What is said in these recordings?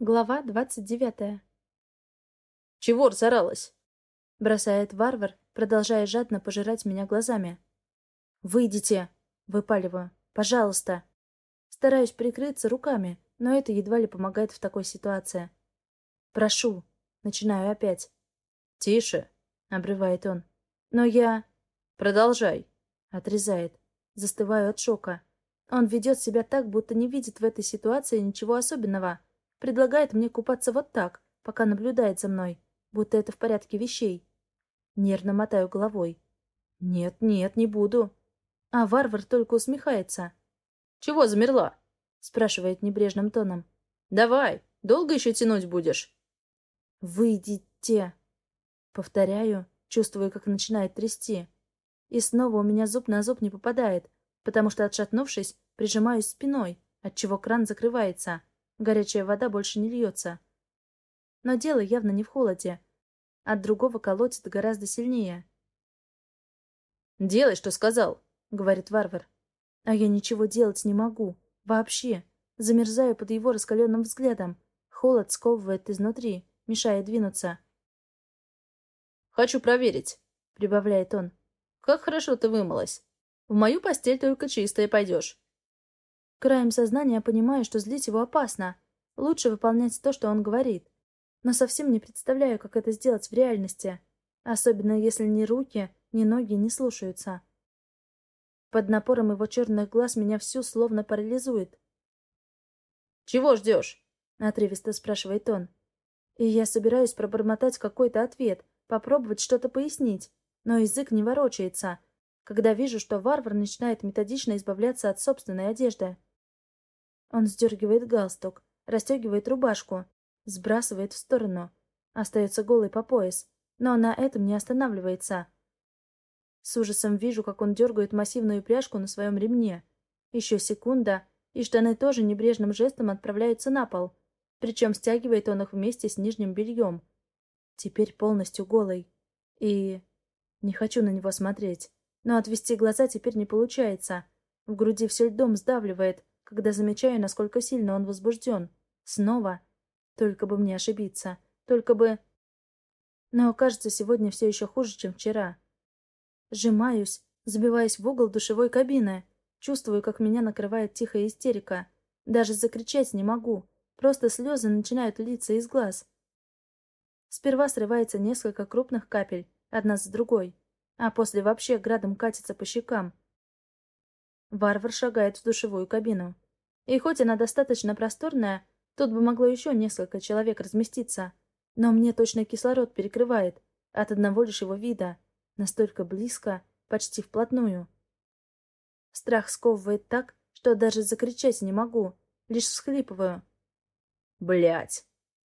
Глава двадцать девятая. «Чего разоралась?» — бросает варвар, продолжая жадно пожирать меня глазами. «Выйдите!» — выпаливаю. «Пожалуйста!» Стараюсь прикрыться руками, но это едва ли помогает в такой ситуации. «Прошу!» — начинаю опять. «Тише!» — обрывает он. «Но я...» «Продолжай!» — отрезает. Застываю от шока. Он ведет себя так, будто не видит в этой ситуации ничего особенного. Предлагает мне купаться вот так, пока наблюдает за мной, будто это в порядке вещей. Нервно мотаю головой. «Нет, нет, не буду». А варвар только усмехается. «Чего замерла?» — спрашивает небрежным тоном. «Давай, долго еще тянуть будешь?» «Выйдите!» Повторяю, чувствую, как начинает трясти. И снова у меня зуб на зуб не попадает, потому что, отшатнувшись, прижимаюсь спиной, отчего кран закрывается. Горячая вода больше не льется. Но дело явно не в холоде. От другого колотит гораздо сильнее. «Делай, что сказал», — говорит варвар. А я ничего делать не могу. Вообще. Замерзаю под его раскаленным взглядом. Холод сковывает изнутри, мешая двинуться. «Хочу проверить», — прибавляет он. «Как хорошо ты вымылась. В мою постель только чистая пойдешь». Краем сознания понимаю, что злить его опасно. Лучше выполнять то, что он говорит. Но совсем не представляю, как это сделать в реальности. Особенно если ни руки, ни ноги не слушаются. Под напором его черных глаз меня всю словно парализует. «Чего ждешь?» — отрывисто спрашивает он. И я собираюсь пробормотать какой-то ответ, попробовать что-то пояснить, но язык не ворочается, когда вижу, что варвар начинает методично избавляться от собственной одежды. Он сдергивает галстук, расстегивает рубашку, сбрасывает в сторону. Остается голый по пояс, но на этом не останавливается. С ужасом вижу, как он дергает массивную пряжку на своем ремне. Еще секунда, и штаны тоже небрежным жестом отправляются на пол. Причем стягивает он их вместе с нижним бельем. Теперь полностью голый. И... Не хочу на него смотреть. Но отвести глаза теперь не получается. В груди все льдом сдавливает, когда замечаю, насколько сильно он возбужден. Снова. Только бы мне ошибиться. Только бы... Но, кажется, сегодня все еще хуже, чем вчера. Сжимаюсь, забиваясь в угол душевой кабины. Чувствую, как меня накрывает тихая истерика. Даже закричать не могу. Просто слезы начинают литься из глаз. Сперва срывается несколько крупных капель, одна за другой, а после вообще градом катится по щекам. Варвар шагает в душевую кабину. И хоть она достаточно просторная, тут бы могло еще несколько человек разместиться. Но мне точно кислород перекрывает от одного лишь его вида. Настолько близко, почти вплотную. Страх сковывает так, что даже закричать не могу, лишь всхлипываю. Блять!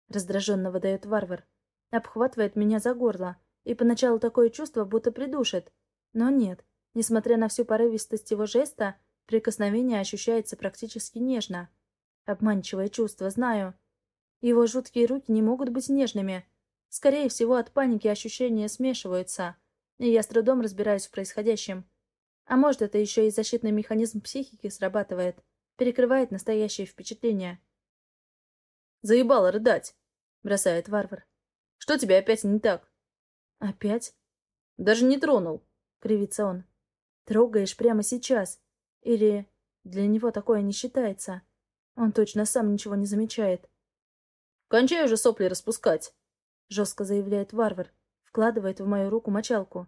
раздраженно выдает варвар. Обхватывает меня за горло, и поначалу такое чувство, будто придушит. Но нет, Несмотря на всю порывистость его жеста, прикосновение ощущается практически нежно. Обманчивое чувство, знаю. Его жуткие руки не могут быть нежными. Скорее всего, от паники ощущения смешиваются, и я с трудом разбираюсь в происходящем. А может, это еще и защитный механизм психики срабатывает, перекрывает настоящее впечатление. «Заебало рыдать!» — бросает варвар. «Что тебе опять не так?» «Опять?» «Даже не тронул!» — кривится он. Трогаешь прямо сейчас. Или для него такое не считается. Он точно сам ничего не замечает. «Кончай уже сопли распускать!» — жестко заявляет варвар. Вкладывает в мою руку мочалку.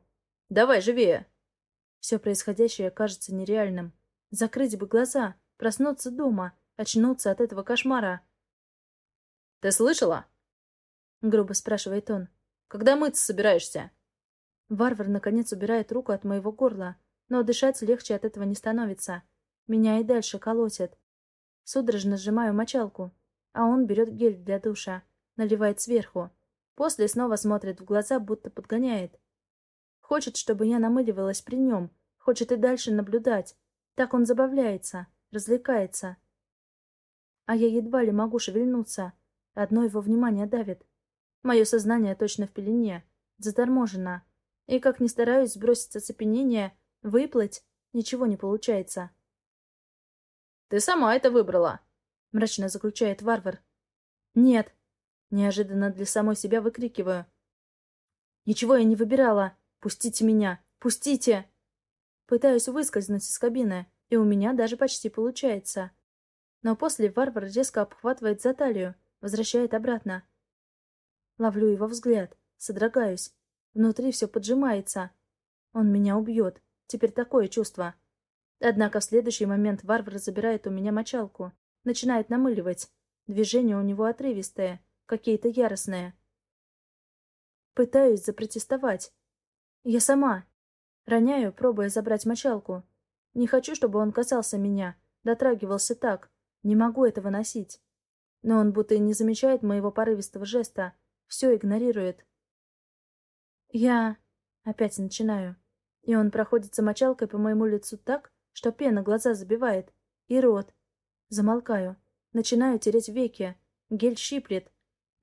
«Давай, живее!» Все происходящее кажется нереальным. Закрыть бы глаза, проснуться дома, очнуться от этого кошмара. «Ты слышала?» — грубо спрашивает он. «Когда мыться собираешься?» Варвар, наконец, убирает руку от моего горла но дышать легче от этого не становится. Меня и дальше колотит. Судорожно сжимаю мочалку, а он берет гель для душа, наливает сверху. После снова смотрит в глаза, будто подгоняет. Хочет, чтобы я намыливалась при нем, хочет и дальше наблюдать. Так он забавляется, развлекается. А я едва ли могу шевельнуться. Одно его внимание давит. Мое сознание точно в пелене, заторможено. И как ни стараюсь сбросить оцепенение, Выплыть ничего не получается. «Ты сама это выбрала», — мрачно заключает варвар. «Нет!» Неожиданно для самой себя выкрикиваю. «Ничего я не выбирала! Пустите меня! Пустите!» Пытаюсь выскользнуть из кабины, и у меня даже почти получается. Но после варвар резко обхватывает за талию, возвращает обратно. Ловлю его взгляд, содрогаюсь. Внутри все поджимается. Он меня убьет. Теперь такое чувство. Однако в следующий момент варвар забирает у меня мочалку. Начинает намыливать. Движения у него отрывистые, какие-то яростные. Пытаюсь запротестовать. Я сама. Роняю, пробуя забрать мочалку. Не хочу, чтобы он касался меня, дотрагивался так. Не могу этого носить. Но он будто и не замечает моего порывистого жеста. Все игнорирует. Я... Опять начинаю. И он проходится мочалкой по моему лицу так, что пена глаза забивает. И рот. Замолкаю. Начинаю тереть веки. Гель щиплет.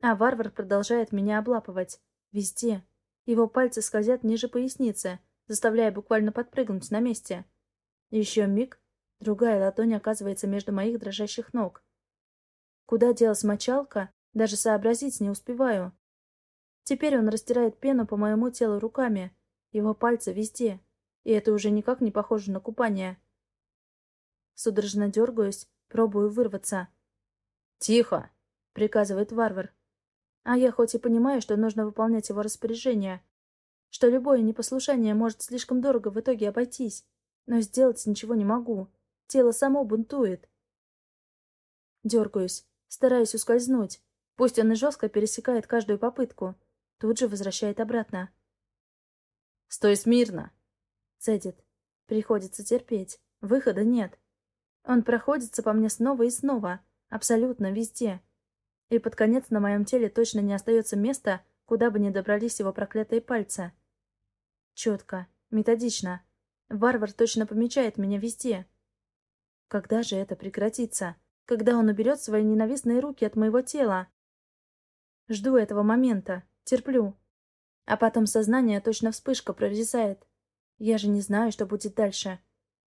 А варвар продолжает меня облапывать. Везде. Его пальцы скользят ниже поясницы, заставляя буквально подпрыгнуть на месте. Еще миг. Другая ладонь оказывается между моих дрожащих ног. Куда делась мочалка, даже сообразить не успеваю. Теперь он растирает пену по моему телу руками. Его пальцы везде. И это уже никак не похоже на купание. Судорожно дергаюсь, пробую вырваться. «Тихо!» — приказывает варвар. А я хоть и понимаю, что нужно выполнять его распоряжение, что любое непослушание может слишком дорого в итоге обойтись, но сделать ничего не могу. Тело само бунтует. Дергаюсь, стараюсь ускользнуть. Пусть он и жестко пересекает каждую попытку, тут же возвращает обратно. «Стой смирно!» Цедит. Приходится терпеть. Выхода нет. Он проходится по мне снова и снова. Абсолютно везде. И под конец на моем теле точно не остается места, куда бы ни добрались его проклятые пальцы. Четко. Методично. Варвар точно помечает меня везде. Когда же это прекратится? Когда он уберет свои ненавистные руки от моего тела? Жду этого момента. Терплю. А потом сознание точно вспышка прорезает. Я же не знаю, что будет дальше.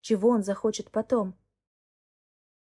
Чего он захочет потом.